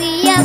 ia